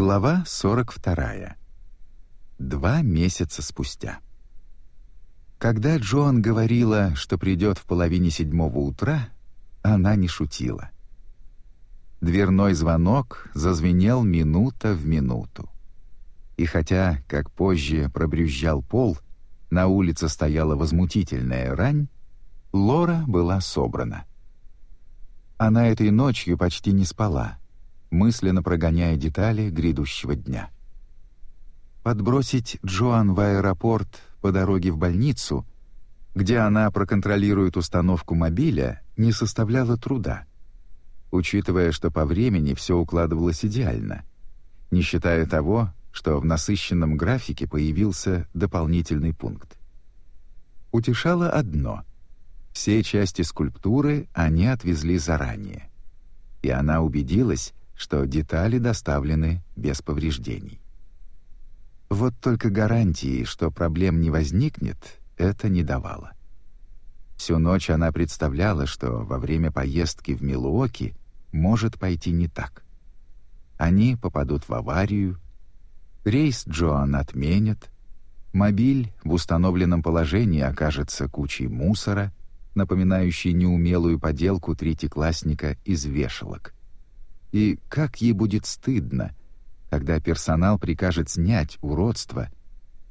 Глава 42. Два месяца спустя. Когда Джоан говорила, что придет в половине седьмого утра, она не шутила. Дверной звонок зазвенел минута в минуту. И хотя, как позже пробрюзжал пол, на улице стояла возмутительная рань, Лора была собрана. Она этой ночью почти не спала — мысленно прогоняя детали грядущего дня. Подбросить Джоан в аэропорт по дороге в больницу, где она проконтролирует установку мобиля, не составляло труда, учитывая, что по времени все укладывалось идеально, не считая того, что в насыщенном графике появился дополнительный пункт. Утешало одно — все части скульптуры они отвезли заранее. И она убедилась, что детали доставлены без повреждений. Вот только гарантии, что проблем не возникнет, это не давало. Всю ночь она представляла, что во время поездки в Милуоки может пойти не так. Они попадут в аварию, рейс Джоан отменят, мобиль в установленном положении окажется кучей мусора, напоминающей неумелую поделку третьеклассника из вешалок. И как ей будет стыдно, когда персонал прикажет снять уродство,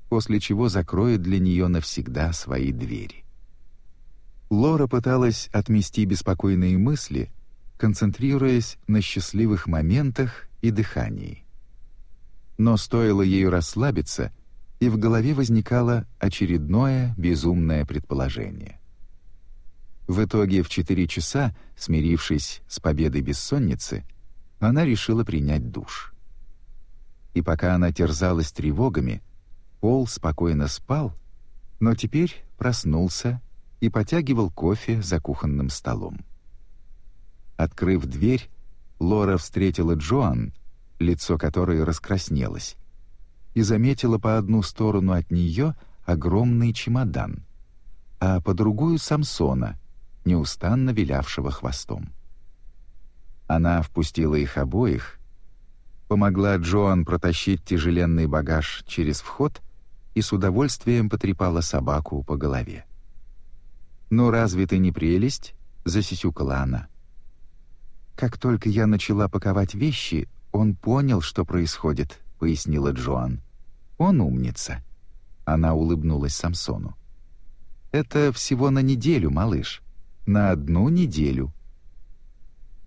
после чего закроет для нее навсегда свои двери. Лора пыталась отмести беспокойные мысли, концентрируясь на счастливых моментах и дыхании. Но стоило ей расслабиться, и в голове возникало очередное безумное предположение. В итоге в четыре часа, смирившись с победой бессонницы, она решила принять душ. И пока она терзалась тревогами, Пол спокойно спал, но теперь проснулся и потягивал кофе за кухонным столом. Открыв дверь, Лора встретила Джоан, лицо которой раскраснелось, и заметила по одну сторону от нее огромный чемодан, а по другую — Самсона, неустанно вилявшего хвостом. Она впустила их обоих, помогла Джоан протащить тяжеленный багаж через вход и с удовольствием потрепала собаку по голове. «Ну разве ты не прелесть?» — засисюкала она. «Как только я начала паковать вещи, он понял, что происходит», — пояснила Джоан. «Он умница». Она улыбнулась Самсону. «Это всего на неделю, малыш. На одну неделю.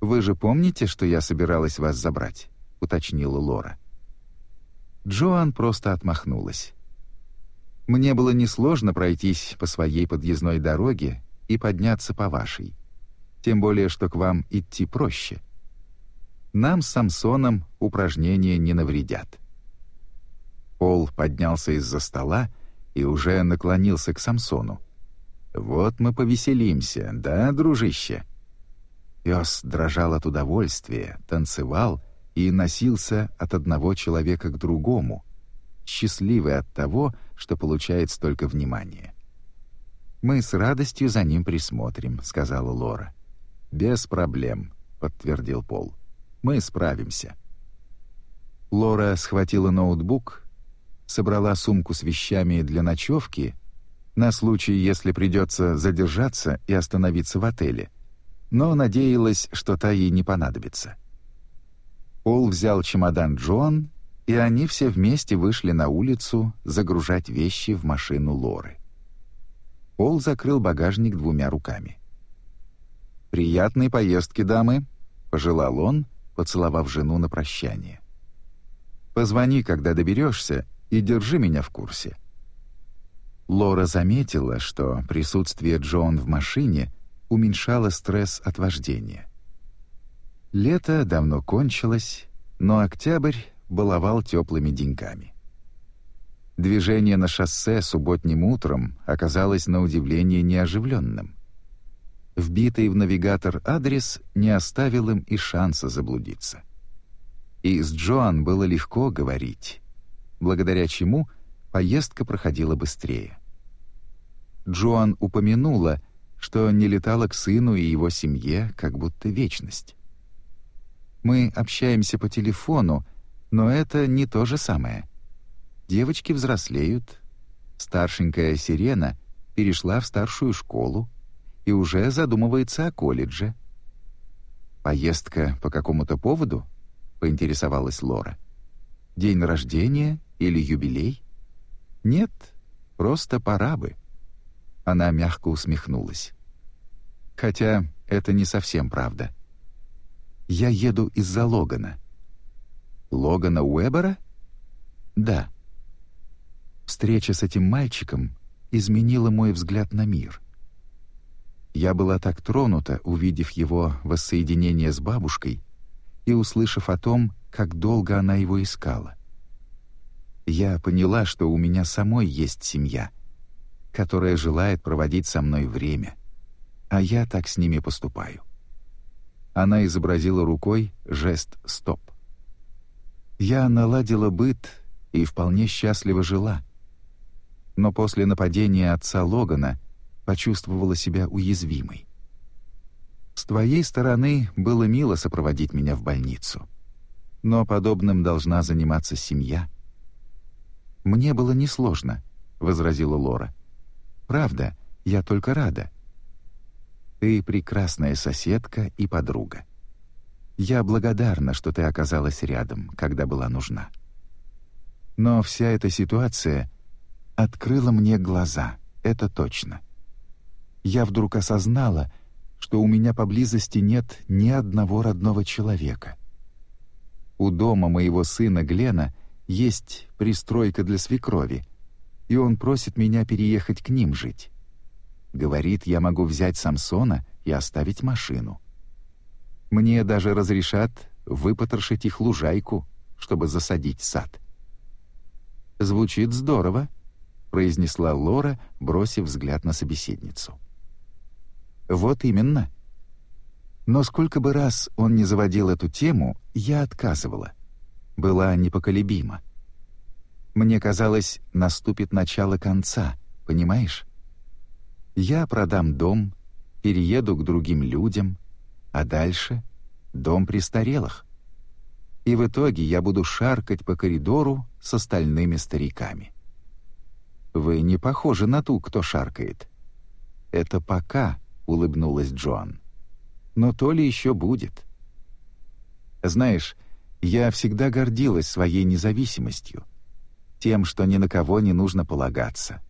«Вы же помните, что я собиралась вас забрать?» — уточнила Лора. Джоан просто отмахнулась. «Мне было несложно пройтись по своей подъездной дороге и подняться по вашей. Тем более, что к вам идти проще. Нам с Самсоном упражнения не навредят». Пол поднялся из-за стола и уже наклонился к Самсону. «Вот мы повеселимся, да, дружище?» Пес дрожал от удовольствия, танцевал и носился от одного человека к другому, счастливый от того, что получает столько внимания. «Мы с радостью за ним присмотрим», — сказала Лора. «Без проблем», — подтвердил Пол. «Мы справимся». Лора схватила ноутбук, собрала сумку с вещами для ночевки на случай, если придется задержаться и остановиться в отеле — но надеялась, что та ей не понадобится. Пол взял чемодан Джоан, и они все вместе вышли на улицу загружать вещи в машину Лоры. Пол закрыл багажник двумя руками. «Приятной поездки, дамы», — пожелал он, поцеловав жену на прощание. «Позвони, когда доберешься, и держи меня в курсе». Лора заметила, что присутствие Джон в машине — уменьшало стресс от вождения. Лето давно кончилось, но октябрь баловал теплыми деньками. Движение на шоссе субботним утром оказалось на удивление неоживленным. Вбитый в навигатор адрес не оставил им и шанса заблудиться. И с Джоан было легко говорить, благодаря чему поездка проходила быстрее. Джоан упомянула, что не летала к сыну и его семье как будто вечность. Мы общаемся по телефону, Но это не то же самое. Девочки взрослеют. Старшенькая Сирена перешла в старшую школу и уже задумывается о колледже. «Поездка по какому-то поводу?» — поинтересовалась Лора. «День рождения или юбилей?» «Нет, просто пора бы». Она мягко усмехнулась. «Хотя это не совсем правда. Я еду из-за Логана». «Логана Уэбера?» «Да». Встреча с этим мальчиком изменила мой взгляд на мир — я была так тронута, увидев его воссоединение с бабушкой и услышав о том, как долго она его искала. Я поняла, что у меня самой есть семья, которая желает проводить со мной время, а я так с ними поступаю. Она изобразила рукой жест «стоп». Я наладила быт и вполне счастливо жила. Но после нападения отца Логана — почувствовала себя уязвимой. С твоей стороны было мило сопроводить меня в больницу. Но подобным должна заниматься семья. Мне было несложно, возразила Лора. Правда, я только рада. Ты прекрасная соседка и подруга. Я благодарна, что ты оказалась рядом, когда была нужна. Но вся эта ситуация открыла мне глаза, это точно я вдруг осознала, что у меня поблизости нет ни одного родного человека. У дома моего сына Глена есть пристройка для свекрови, и он просит меня переехать к ним жить. Говорит, я могу взять Самсона и оставить машину. Мне даже разрешат выпотрошить их лужайку, чтобы засадить сад. Звучит здорово, произнесла Лора, бросив взгляд на собеседницу. Вот именно. Но сколько бы раз он не заводил эту тему, я отказывала. Была непоколебима. Мне казалось, наступит начало конца, понимаешь? Я продам дом, перееду к другим людям, а дальше — дом престарелых. И в итоге я буду шаркать по коридору с остальными стариками. Вы не похожи на ту, кто шаркает. Это пока улыбнулась Джоан. Но то ли еще будет. Знаешь, я всегда гордилась своей независимостью, тем, что ни на кого не нужно полагаться.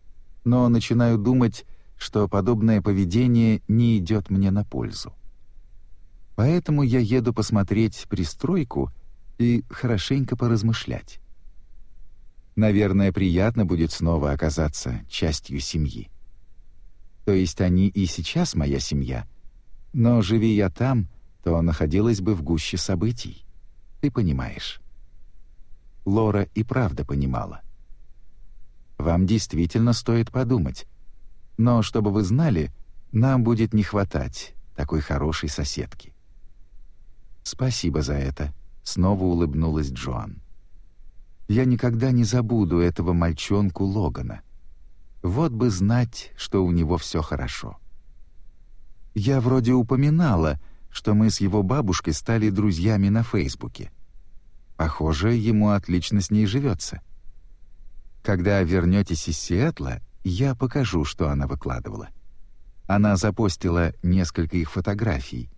Но начинаю думать, что подобное поведение не идет мне на пользу. Поэтому я еду посмотреть пристройку и хорошенько поразмышлять. Наверное, приятно будет снова оказаться частью семьи. То есть они и сейчас моя семья. Но живи я там, то находилась бы в гуще событий. Ты понимаешь. Лора и правда понимала. Вам действительно стоит подумать. Но чтобы вы знали, нам будет не хватать такой хорошей соседки. Спасибо за это, снова улыбнулась Джоан. Я никогда не забуду этого мальчонку Логана. Вот бы знать, что у него все хорошо. Я вроде упоминала, что мы с его бабушкой стали друзьями на Фейсбуке. Похоже, ему отлично с ней живется. Когда вернетесь из Сиэтла, я покажу, что она выкладывала. Она запостила несколько их фотографий,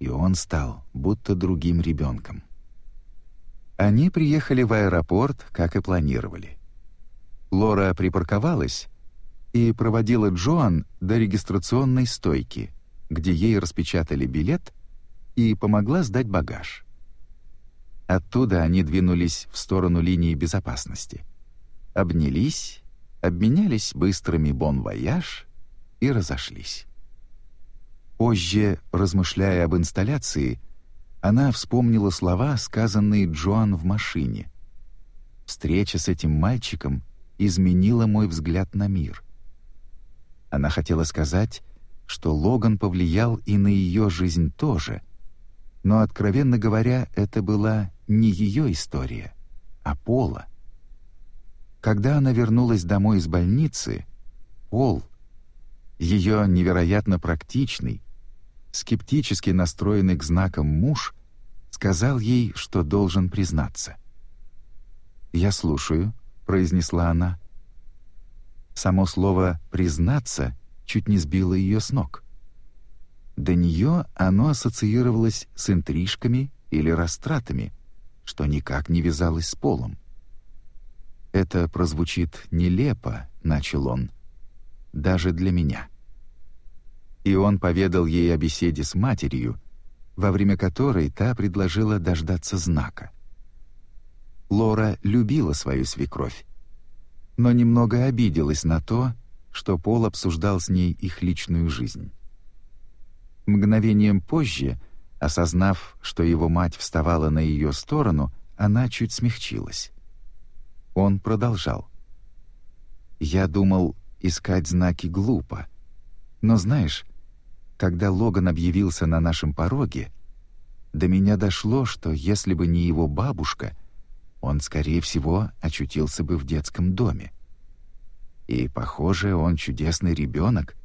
и он стал будто другим ребенком. Они приехали в аэропорт, как и планировали. Лора припарковалась, и проводила Джоан до регистрационной стойки, где ей распечатали билет и помогла сдать багаж. Оттуда они двинулись в сторону линии безопасности. Обнялись, обменялись быстрыми бон-вояж и разошлись. Позже, размышляя об инсталляции, она вспомнила слова, сказанные Джоан в машине. «Встреча с этим мальчиком изменила мой взгляд на мир. Она хотела сказать, что Логан повлиял и на ее жизнь тоже, но, откровенно говоря, это была не ее история, а Пола. Когда она вернулась домой из больницы, Пол, ее невероятно практичный, скептически настроенный к знакам муж, сказал ей, что должен признаться. «Я слушаю», — произнесла она. Само слово «признаться» чуть не сбило ее с ног. До нее оно ассоциировалось с интрижками или растратами, что никак не вязалось с полом. «Это прозвучит нелепо», — начал он, — «даже для меня». И он поведал ей о беседе с матерью, во время которой та предложила дождаться знака. Лора любила свою свекровь, но немного обиделась на то, что Пол обсуждал с ней их личную жизнь. Мгновением позже, осознав, что его мать вставала на ее сторону, она чуть смягчилась. Он продолжал. «Я думал, искать знаки глупо. Но знаешь, когда Логан объявился на нашем пороге, до меня дошло, что если бы не его бабушка, он, скорее всего, очутился бы в детском доме. И, похоже, он чудесный ребенок,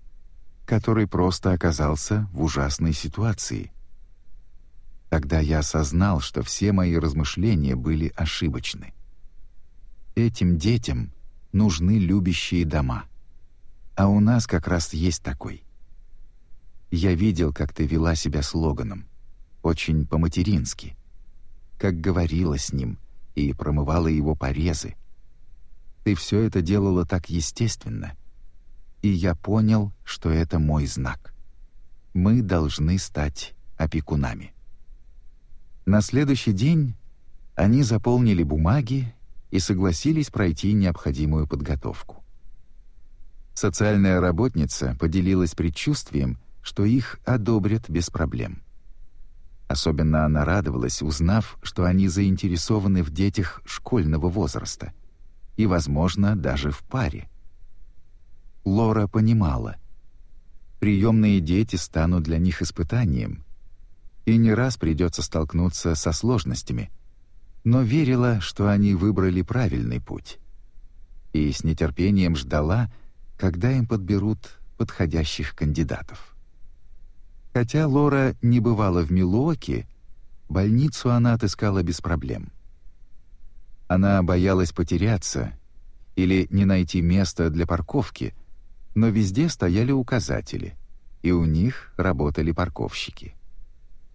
который просто оказался в ужасной ситуации. Тогда я осознал, что все мои размышления были ошибочны. Этим детям нужны любящие дома. А у нас как раз есть такой. Я видел, как ты вела себя с Логаном. Очень по-матерински. Как говорила с ним и промывала его порезы. Ты все это делала так естественно — и я понял, что это мой знак. Мы должны стать опекунами. На следующий день они заполнили бумаги и согласились пройти необходимую подготовку. Социальная работница поделилась предчувствием, что их одобрят без проблем. Особенно она радовалась, узнав, что они заинтересованы в детях школьного возраста и, возможно, даже в паре. Лора понимала. Приемные дети станут для них испытанием, и не раз придется столкнуться со сложностями, но верила, что они выбрали правильный путь. И с нетерпением ждала, когда им подберут подходящих кандидатов. Хотя Лора не бывала в Милуоке, больницу она отыскала без проблем. Она боялась потеряться или не найти места для парковки, но везде стояли указатели, и у них работали парковщики.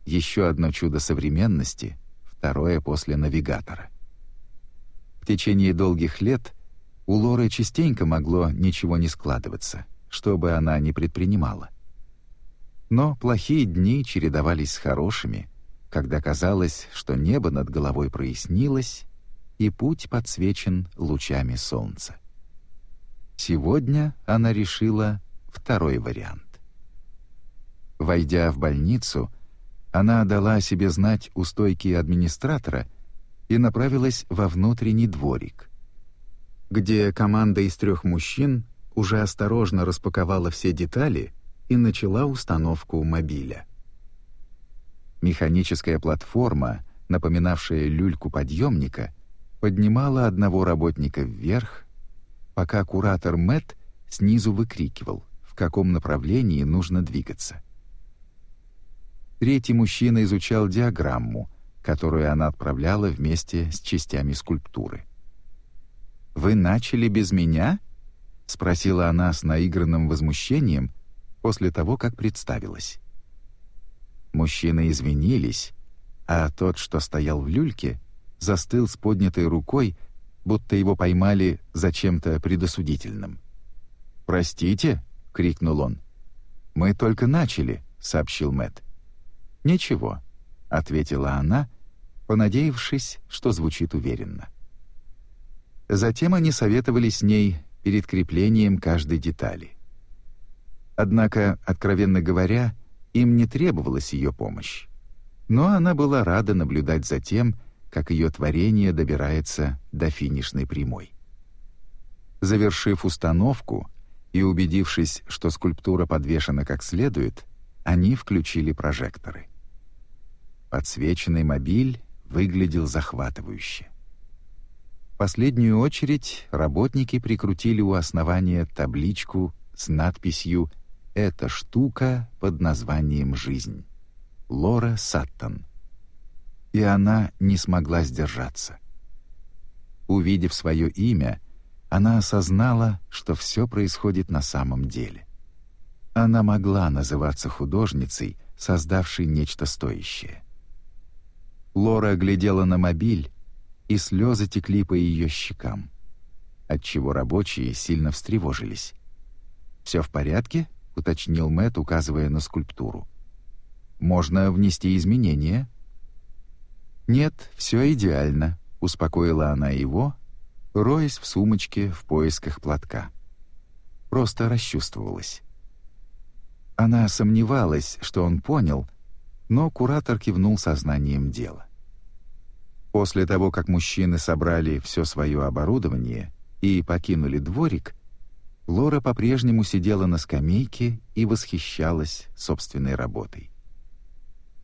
Еще одно чудо современности, второе после навигатора. В течение долгих лет у Лоры частенько могло ничего не складываться, что бы она ни предпринимала. Но плохие дни чередовались с хорошими, когда казалось, что небо над головой прояснилось, и путь подсвечен лучами солнца. Сегодня она решила второй вариант. Войдя в больницу, она дала о себе знать у стойки администратора и направилась во внутренний дворик, где команда из трех мужчин уже осторожно распаковала все детали и начала установку мобиля. Механическая платформа, напоминавшая люльку подъемника, поднимала одного работника вверх, пока куратор Мэт снизу выкрикивал, в каком направлении нужно двигаться. Третий мужчина изучал диаграмму, которую она отправляла вместе с частями скульптуры. «Вы начали без меня?» — спросила она с наигранным возмущением после того, как представилась. Мужчины извинились, а тот, что стоял в люльке, застыл с поднятой рукой будто его поймали за чем-то предосудительным. «Простите?» — крикнул он. «Мы только начали», — сообщил Мэт. «Ничего», — ответила она, понадеявшись, что звучит уверенно. Затем они советовали с ней перед креплением каждой детали. Однако, откровенно говоря, им не требовалась ее помощь. Но она была рада наблюдать за тем, как ее творение добирается до финишной прямой. Завершив установку и убедившись, что скульптура подвешена как следует, они включили прожекторы. Подсвеченный мобиль выглядел захватывающе. В последнюю очередь работники прикрутили у основания табличку с надписью «Эта штука под названием «Жизнь». Лора Саттон и она не смогла сдержаться. Увидев свое имя, она осознала, что все происходит на самом деле. Она могла называться художницей, создавшей нечто стоящее. Лора глядела на мобиль, и слезы текли по ее щекам, отчего рабочие сильно встревожились. «Все в порядке?» — уточнил Мэтт, указывая на скульптуру. «Можно внести изменения?» «Нет, все идеально», — успокоила она его, роясь в сумочке в поисках платка. Просто расчувствовалась. Она сомневалась, что он понял, но куратор кивнул сознанием дела. После того, как мужчины собрали все свое оборудование и покинули дворик, Лора по-прежнему сидела на скамейке и восхищалась собственной работой.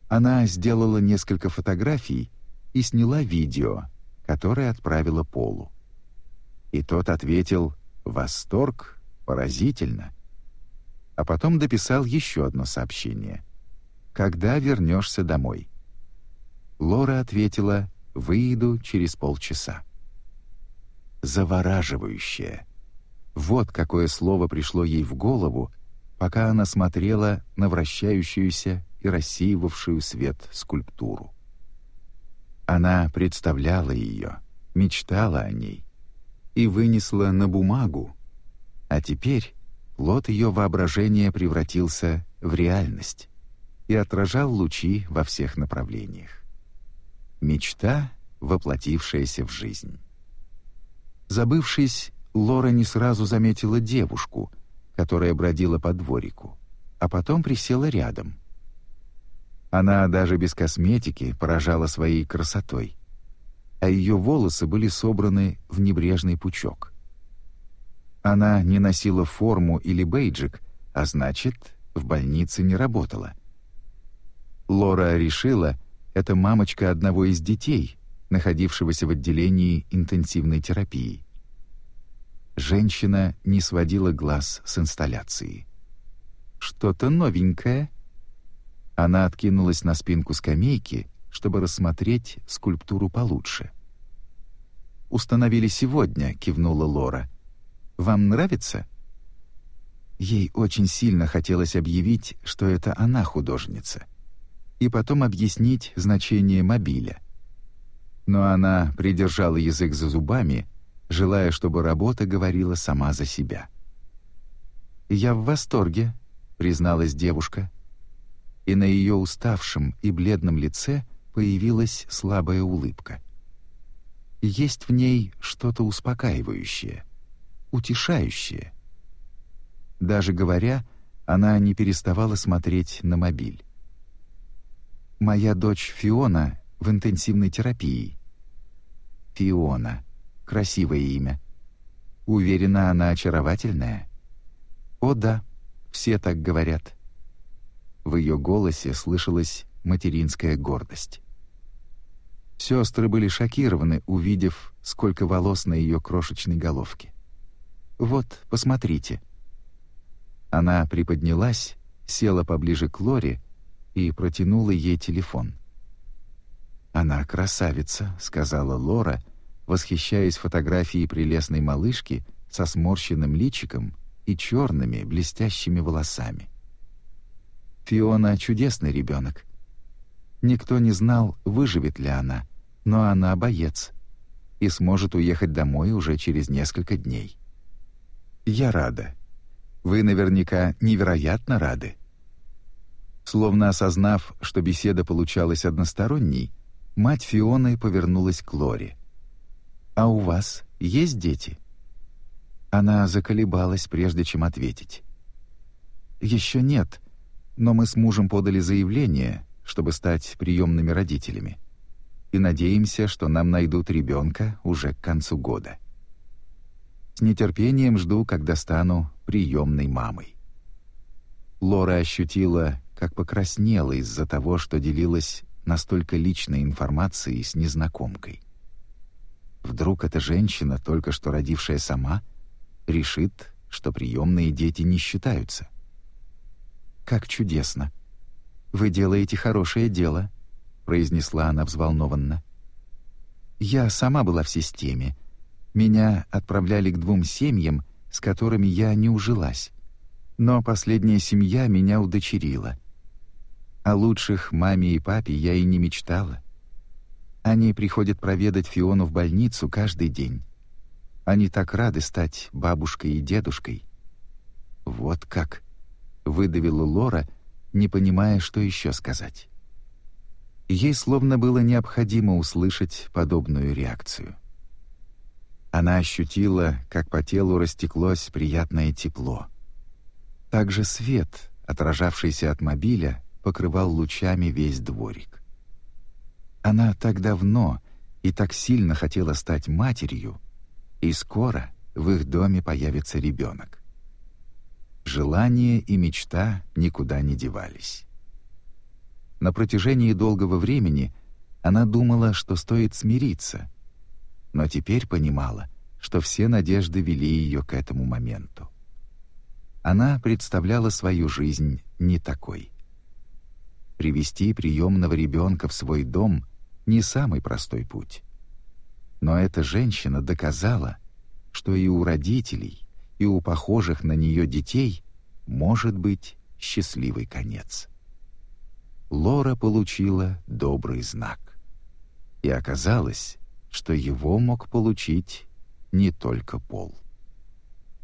Она сделала несколько фотографий и сняла видео, которое отправила Полу. И тот ответил «Восторг, поразительно», а потом дописал еще одно сообщение. «Когда вернешься домой?» Лора ответила «Выйду через полчаса». «Завораживающее». Вот какое слово пришло ей в голову, пока она смотрела на вращающуюся и рассеивавшую свет скульптуру. Она представляла ее, мечтала о ней и вынесла на бумагу, а теперь плод ее воображения превратился в реальность и отражал лучи во всех направлениях. Мечта, воплотившаяся в жизнь. Забывшись, Лора не сразу заметила девушку, которая бродила по дворику, а потом присела рядом. Она даже без косметики поражала своей красотой, а ее волосы были собраны в небрежный пучок. Она не носила форму или бейджик, а значит, в больнице не работала. Лора решила, это мамочка одного из детей, находившегося в отделении интенсивной терапии. Женщина не сводила глаз с инсталляции. Что-то новенькое. Она откинулась на спинку скамейки, чтобы рассмотреть скульптуру получше. Установили сегодня, кивнула Лора. Вам нравится?» Ей очень сильно хотелось объявить, что это она художница, и потом объяснить значение мобиля. Но она придержала язык за зубами, желая, чтобы работа говорила сама за себя. «Я в восторге», — призналась девушка, и на ее уставшем и бледном лице появилась слабая улыбка. Есть в ней что-то успокаивающее — утешающее. Даже говоря, она не переставала смотреть на мобиль. «Моя дочь Фиона в интенсивной терапии». «Фиона. Красивое имя. Уверена, она очаровательная?» «О да, все так говорят». В ее голосе слышалась материнская гордость. Сестры были шокированы, увидев, сколько волос на ее крошечной головке. Вот, посмотрите». Она приподнялась, села поближе к Лоре и протянула ей телефон. «Она красавица», — сказала Лора, восхищаясь фотографией прелестной малышки со сморщенным личиком и черными блестящими волосами. Фиона — чудесный ребенок. Никто не знал, выживет ли она, но она боец и сможет уехать домой уже через несколько дней. Я рада. Вы наверняка невероятно рады. Словно осознав, что беседа получалась односторонней, мать Фионы повернулась к Лоре. «А у вас есть дети?» Она заколебалась, прежде чем ответить. «Еще нет, но мы с мужем подали заявление, чтобы стать приемными родителями, и надеемся, что нам найдут ребенка уже к концу года». С нетерпением жду, когда стану приемной мамой. Лора ощутила, как покраснела из-за того, что делилась настолько личной информацией с незнакомкой. Вдруг эта женщина, только что родившая сама, решит, что приемные дети не считаются. «Как чудесно! Вы делаете хорошее дело», — произнесла она взволнованно. «Я сама была в системе, Меня отправляли к двум семьям, с которыми я не ужилась. Но последняя семья меня удочерила. О лучших маме и папе я и не мечтала. Они приходят проведать Фиону в больницу каждый день. Они так рады стать бабушкой и дедушкой. Вот как, выдавила Лора, не понимая, что еще сказать. Ей словно было необходимо услышать подобную реакцию. Она ощутила, как по телу растеклось приятное тепло. Также свет, отражавшийся от мобиля, покрывал лучами весь дворик. Она так давно и так сильно хотела стать матерью, и скоро в их доме появится ребенок. Желание и мечта никуда не девались. На протяжении долгого времени она думала, что стоит смириться, но теперь понимала, что все надежды вели ее к этому моменту. Она представляла свою жизнь не такой. Привести приемного ребенка в свой дом — не самый простой путь. Но эта женщина доказала, что и у родителей, и у похожих на нее детей может быть счастливый конец. Лора получила добрый знак. И оказалось, что его мог получить не только Пол.